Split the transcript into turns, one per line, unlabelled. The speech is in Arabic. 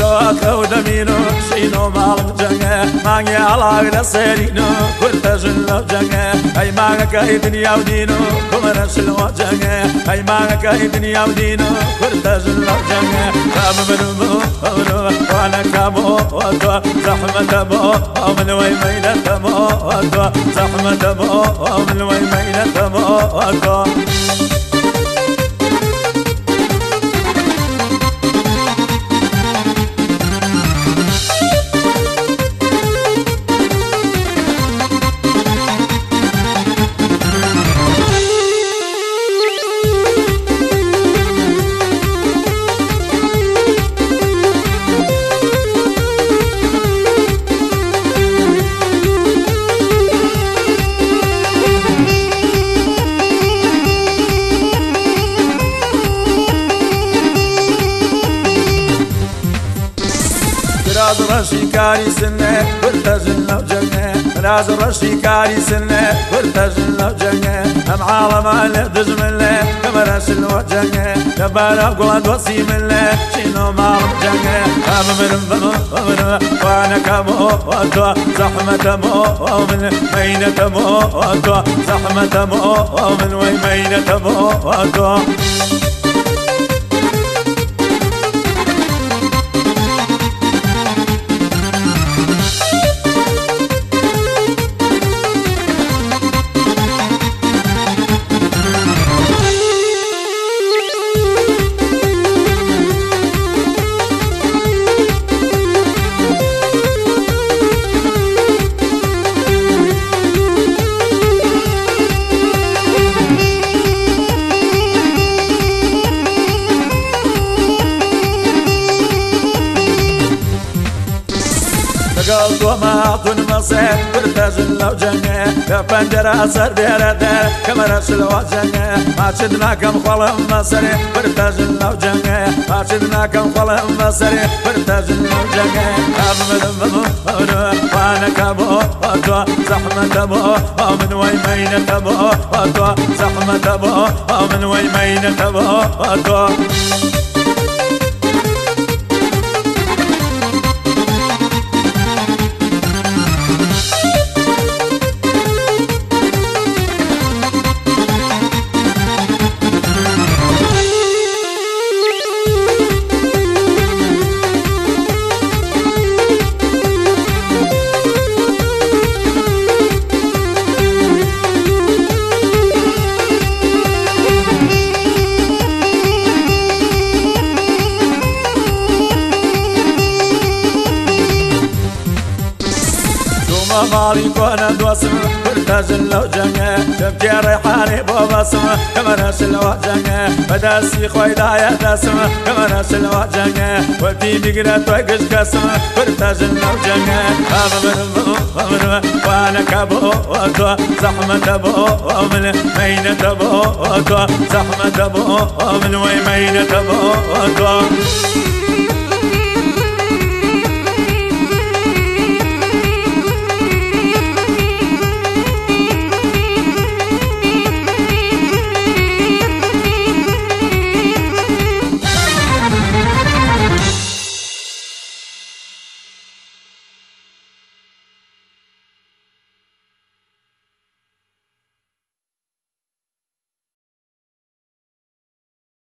شو شوك ودمينو شينو مالك جنة ماني على لسيرينو كنت جنة جنة أي مانك أي دنيا ودينو كمر شلو جنة أي مانك أي دنيا ودينو كنت جنة جنة كام منو منو وأنا كامو ودو زحمة مو من وين ميلة مو ودو زحمة مو من وين ميلة مو ودو راز رشي كاري سنة قلت جنة. وجنة راز رشي كاري سنة قلت جنة. وجنة هم عالم على دجم الله كما رشل وجنة كبارا قواد وصيم الله شنو مال جنة. هم من من وأنا كمو ودو زحمة مو ومن مينة مو ودو زحمة مو ومن وين وما أعطون مصير. برتاج لو جنة. كفنجر أسر دير كما رسل وجنة. ما شدنا كم خلم مصر برتاج لو جنة. ما شدنا كم خلم مصر برتاج لو جنة. أبمد ممر وأنا كبو. وطو زحمة بو ومن وين مين تبو وطو زحمة بو ومن وين مين تبو وطو مالي كون دوسم برتاج لو جنة تبكي ريحاني كما نشل وجنة بداسي خوي دايا كما نشل وجنة ودي بقرات وقش قسم. برتاج لو جنة أمر أمر وأنا كبو ودو زحمة بو ومن مينة بو ودو زحمة بو ومن وين مينة بو ودو